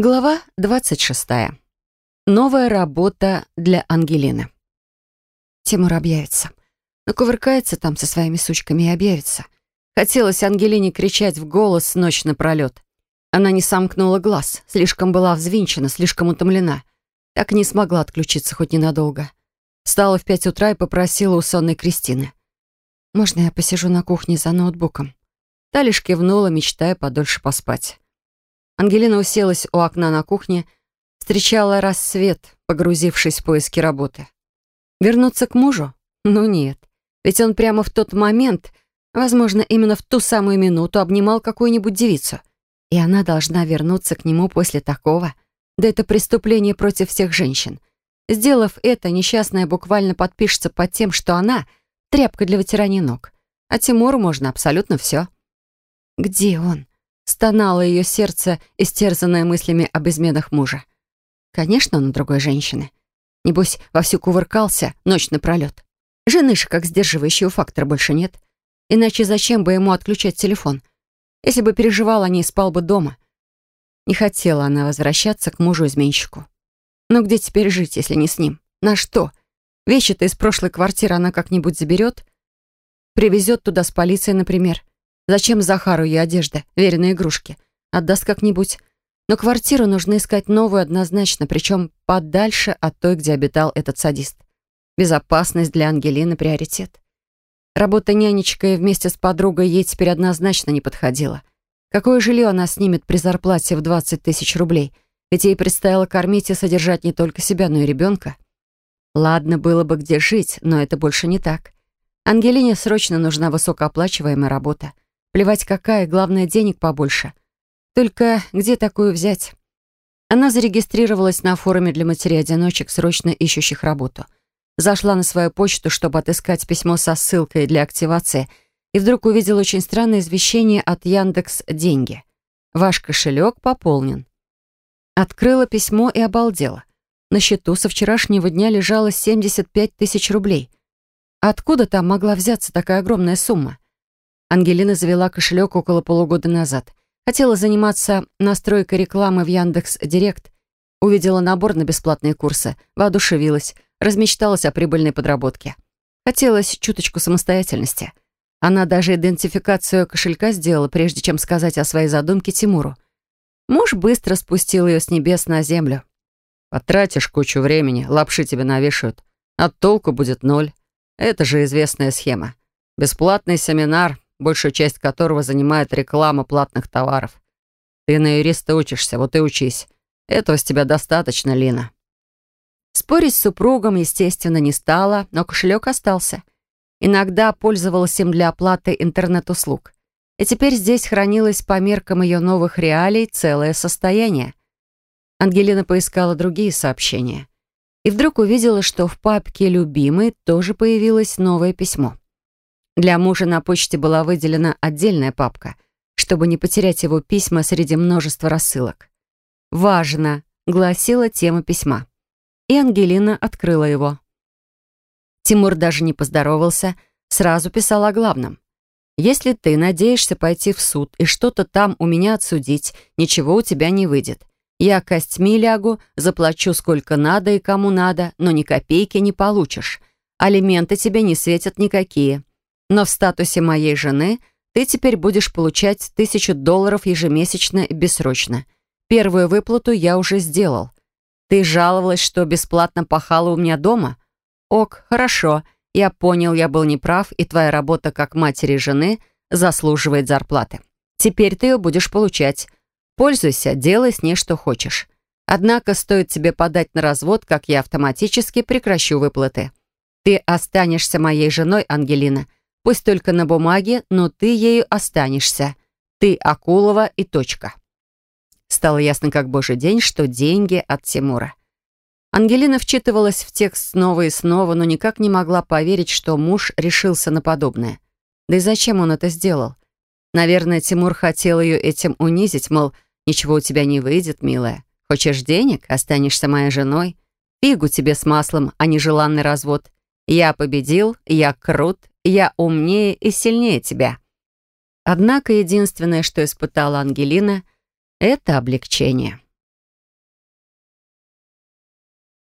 Глава 26. Новая работа для Ангелины. Тимур объявится. Накувыркается там со своими сучками и объявится. Хотелось Ангелине кричать в голос ночь напролет. Она не сомкнула глаз, слишком была взвинчена, слишком утомлена. Так не смогла отключиться хоть ненадолго. Встала в пять утра и попросила у сонной Кристины. «Можно я посижу на кухне за ноутбуком?» Та лишь кивнула, мечтая подольше поспать. Ангелина уселась у окна на кухне, встречала рассвет, погрузившись в поиски работы. Вернуться к мужу? Ну нет. Ведь он прямо в тот момент, возможно, именно в ту самую минуту обнимал какую-нибудь девицу. И она должна вернуться к нему после такого. Да это преступление против всех женщин. Сделав это, несчастная буквально подпишется под тем, что она — тряпка для вытирания ног. А Тимуру можно абсолютно все. Где он? Стонало ее сердце, истерзанное мыслями об изменах мужа. Конечно, он у другой женщины. Небось, вовсю кувыркался ночь напролет. Жены же как сдерживающего фактора больше нет. Иначе зачем бы ему отключать телефон? Если бы переживал о ней, спал бы дома. Не хотела она возвращаться к мужу-изменщику. Но где теперь жить, если не с ним? На что? Вещи-то из прошлой квартиры она как-нибудь заберет? Привезет туда с полицией, например. Зачем Захару ее одежда, веренные игрушки? Отдаст как-нибудь. Но квартиру нужно искать новую однозначно, причем подальше от той, где обитал этот садист. Безопасность для Ангелины — приоритет. Работа нянечкой вместе с подругой ей теперь однозначно не подходила. Какое жилье она снимет при зарплате в 20 тысяч рублей? Ведь ей предстояло кормить и содержать не только себя, но и ребенка. Ладно, было бы где жить, но это больше не так. Ангелине срочно нужна высокооплачиваемая работа. Плевать какая, главное, денег побольше. Только где такую взять? Она зарегистрировалась на форуме для матерей-одиночек, срочно ищущих работу. Зашла на свою почту, чтобы отыскать письмо со ссылкой для активации, и вдруг увидела очень странное извещение от Яндекс Деньги. Ваш кошелек пополнен. Открыла письмо и обалдела. На счету со вчерашнего дня лежало 75 тысяч рублей. Откуда там могла взяться такая огромная сумма? Ангелина завела кошелек около полугода назад. Хотела заниматься настройкой рекламы в Яндекс Директ. Увидела набор на бесплатные курсы, воодушевилась, размечталась о прибыльной подработке. Хотелось чуточку самостоятельности. Она даже идентификацию кошелька сделала, прежде чем сказать о своей задумке Тимуру. Муж быстро спустил ее с небес на землю. «Потратишь кучу времени, лапши тебе навешают. От толку будет ноль. Это же известная схема. Бесплатный семинар, большую часть которого занимает реклама платных товаров. Ты на юриста учишься, вот и учись. Этого с тебя достаточно, Лина». Спорить с супругом, естественно, не стала, но кошелек остался. Иногда пользовалась им для оплаты интернет-услуг. И теперь здесь хранилось по меркам ее новых реалий целое состояние. Ангелина поискала другие сообщения. И вдруг увидела, что в папке «Любимый» тоже появилось новое письмо. Для мужа на почте была выделена отдельная папка, чтобы не потерять его письма среди множества рассылок. «Важно», — гласила тема письма. И Ангелина открыла его. Тимур даже не поздоровался, сразу писал о главном. «Если ты надеешься пойти в суд и что-то там у меня отсудить, ничего у тебя не выйдет. Я костьми лягу, заплачу сколько надо и кому надо, но ни копейки не получишь. Алименты тебе не светят никакие. Но в статусе моей жены ты теперь будешь получать тысячу долларов ежемесячно и бессрочно. Первую выплату я уже сделал. Ты жаловалась, что бесплатно пахала у меня дома? Ок, хорошо. Я понял, я был неправ, и твоя работа как матери жены заслуживает зарплаты. Теперь ты ее будешь получать. Пользуйся, делай с ней что хочешь. Однако стоит тебе подать на развод, как я автоматически прекращу выплаты. Ты останешься моей женой, Ангелина, Пусть только на бумаге, но ты ею останешься. Ты Акулова и точка. Стало ясно как божий день, что деньги от Тимура. Ангелина вчитывалась в текст снова и снова, но никак не могла поверить, что муж решился на подобное. Да и зачем он это сделал? Наверное, Тимур хотел ее этим унизить, мол, ничего у тебя не выйдет, милая. Хочешь денег? Останешься моей женой. Фигу тебе с маслом, а не желанный развод. Я победил, я крут, я умнее и сильнее тебя. Однако единственное, что испытала Ангелина, это облегчение.